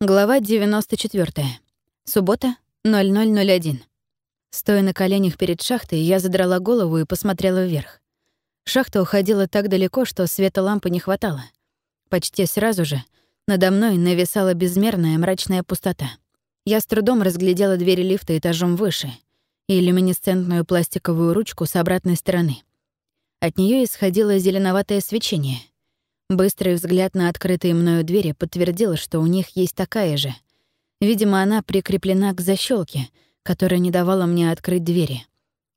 Глава 94. Суббота, 0001. Стоя на коленях перед шахтой, я задрала голову и посмотрела вверх. Шахта уходила так далеко, что света лампы не хватало. Почти сразу же надо мной нависала безмерная мрачная пустота. Я с трудом разглядела двери лифта этажом выше и люминесцентную пластиковую ручку с обратной стороны. От нее исходило зеленоватое свечение — Быстрый взгляд на открытые мною двери подтвердил, что у них есть такая же. Видимо, она прикреплена к защелке, которая не давала мне открыть двери.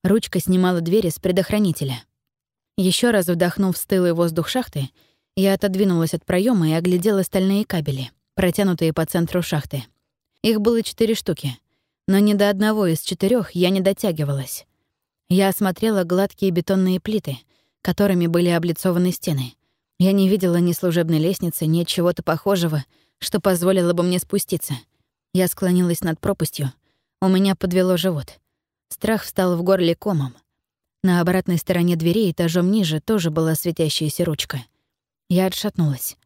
Ручка снимала двери с предохранителя. Еще раз вдохнув стылый воздух шахты, я отодвинулась от проема и оглядела стальные кабели, протянутые по центру шахты. Их было четыре штуки, но ни до одного из четырех я не дотягивалась. Я осмотрела гладкие бетонные плиты, которыми были облицованы стены — я не видела ни служебной лестницы, ни чего-то похожего, что позволило бы мне спуститься. Я склонилась над пропастью. У меня подвело живот. Страх встал в горле комом. На обратной стороне двери этажом ниже тоже была светящаяся ручка. Я отшатнулась.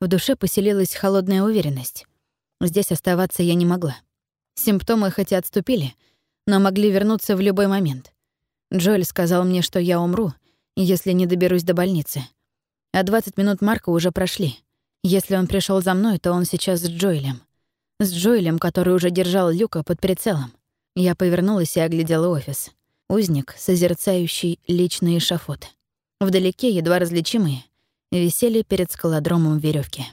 В душе поселилась холодная уверенность. Здесь оставаться я не могла. Симптомы хотя отступили, но могли вернуться в любой момент. Джоэль сказал мне, что я умру, если не доберусь до больницы — а 20 минут Марка уже прошли. Если он пришел за мной, то он сейчас с Джоэлем. С Джоэлем, который уже держал Люка под прицелом. Я повернулась и оглядела офис. Узник, созерцающий личный эшафот. Вдалеке, едва различимые, висели перед скалодромом веревки.